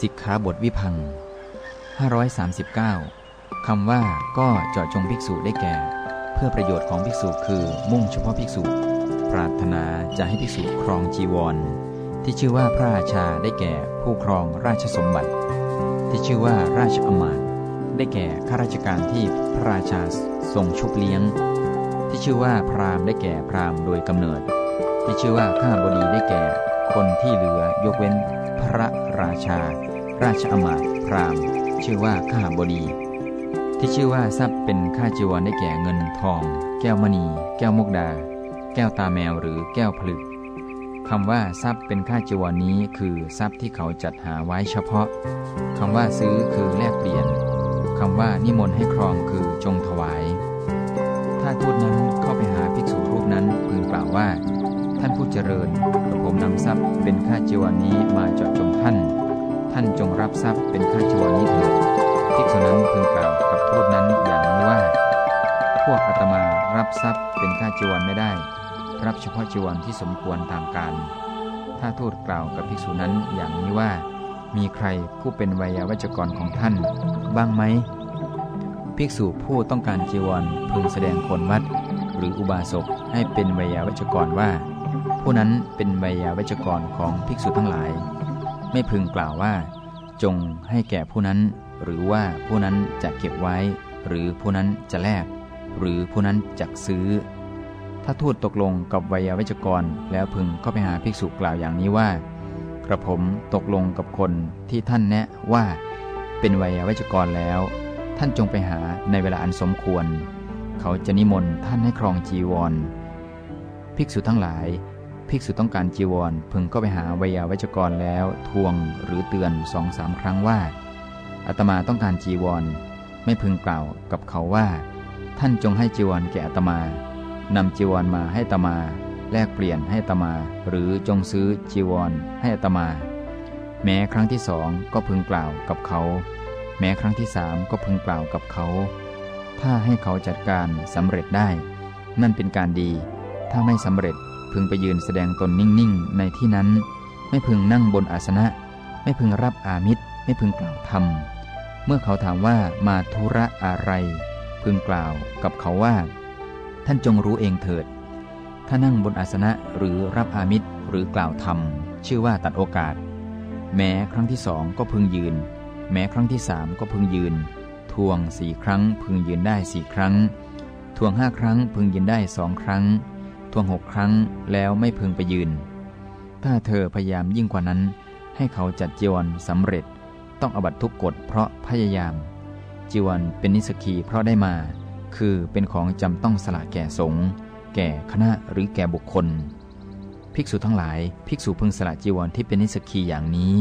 สิกขาบทวิพัง539 คำว่าก็เจาะจงภิกษุได้แก่ เพื่อประโยชน์ของภิกษุคือมุ่งเฉพาะภิกษุ ปรารถนาจะให้ภิกษุครองจีวร ที่ชื่อว่าพระราชาได้แก่ผู้ครองราชสมบัติ ที่ชื่อว่าราชอมาตได้แก่ข้าราชการที่พระราชาทรงชุบเลี้ยง ที่ชื่อว่าพราหมณ์ได้แก่พราหมณ์โดยกำเนิด ที่ชื่อว่าข้าบดีได้แก่ คนที่เหลือยกเว้นพระราชา ราชอมาตพราหมณ์ชื่อว่าข้าบดี ที่ชื่อว่าทรัพย์เป็นค่าจีวรได้แก่เงินทอง แก้วมณี แก้วมกดา แก้วตาแมวหรือแก้วผลึกคำว่าทรัพย์เป็นค่าจีวรนนี้คือทรัพย์ที่เขาจัดหาไว้เฉพาะคำว่าซื้อคือแลกเปลี่ยนคำว่านิมนต์ให้ครองคือจงถวาย ถ้าทูตนั้นเข้าไปหาภิกษุรูปนั้นพึงกล่าวว่า ท่านผู้เจริญกระผมนำทรัพย์เป็นค่าจีวรนี้มาเจาะจงท่าน ท่านจงรับทรัพย์เป็นค่าจีวรนี้เถิดภิกษุนั้นพึงกล่าวกับทูตนั้นอย่างนี้ว่า พวกอาตมารับทรัพย์เป็นค่าจีวรไม่ได้ รับเฉพาะจีวรที่สมควรตามการ ถ้าทูตกล่าวกับภิกษุนั้นอย่างนี้ว่า มีใครผู้เป็นวัยวัจกรของท่าน บ้างไหมภิกษุผู้ต้องการจีวรพึงแสดงคนวัด หรืออุบาสกให้เป็นวัยวัจกรว่า ผู้นั้นเป็นไวัยวัจกรของภิกษุทั้งหลาย ไม่พึงกล่าวว่า จงให้แก่ผู้นั้น หรือว่าผู้นั้นจะเก็บไว้ หรือผู้นั้นจะแลก หรือผู้นั้นจะซื้อ ถ้าทูตตกลงกับไวัยวัจกรแล้วพึงก็ไปหาภิกษุกล่าวอย่างนี้ว่ากระผมตกลงกับคนที่ท่านแนะว่า เป็นไวัยวัจกรแล้ว ท่านจงไปหาในเวลาอันสมควร เขาจะนิมนต์ท่านให้ครองจีวร ภิกษุทั้งหลาย ภิกษุต้องการจีวรพึงก็ไปหาวัยาวัจกรแล้ว ทวงหรือเตือนสองสามครั้งว่าอาตมาต้องการจีวร ไม่พึงกล่าวกับเขาว่า ท่านจงให้จีวรแก่อาตมานำจีวรมาให้อาตมา แลกเปลี่ยนให้อาตมา หรือจงซื้อจีวรให้อาตมา แม้ครั้งที่สองก็พึงกล่าวกับเขา แม้ครั้งที่สามก็พึงกล่าวกับเขา ถ้าให้เขาจัดการสำเร็จได้ นั่นเป็นการดี ถ้าไม่สำเร็จ พึงไปยืนแสดงตนนิ่งๆ ในที่นั้น ไม่พึงนั่งบนอาสนะ ไม่พึงรับอามิตร ไม่พึงกล่าวธรรม เมื่อเขาถามว่ามาธุระอะไร พึงกล่าวกับเขาว่า ท่านจงรู้เองเถิด ถ้านั่งบนอาสนะหรือรับอามิตรหรือกล่าวธรรม ชื่อว่าตัดโอกาส แม้ครั้งที่สองก็พึงยืน แม้ครั้งที่สามก็พึงยืน ทวงสี่ครั้งพึงยืนได้สี่ครั้ง ทวงห้าครั้งพึงยืนได้สองครั้ง ทวงหกครั้งแล้วไม่พึงไปยืน ถ้าเธอพยายามยิ่งกว่านั้น ให้เขาจัดจีวรสำเร็จ ต้องอบัตทุกกฎเพราะพยายาม จีวรเป็นนิสกีเพราะได้มา คือเป็นของจำต้องสละแก่สงฆ์แก่คณะหรือแก่บุคคล ภิกษุทั้งหลาย ภิกษุพึงสละจีวรที่เป็นนิสกีอย่างนี้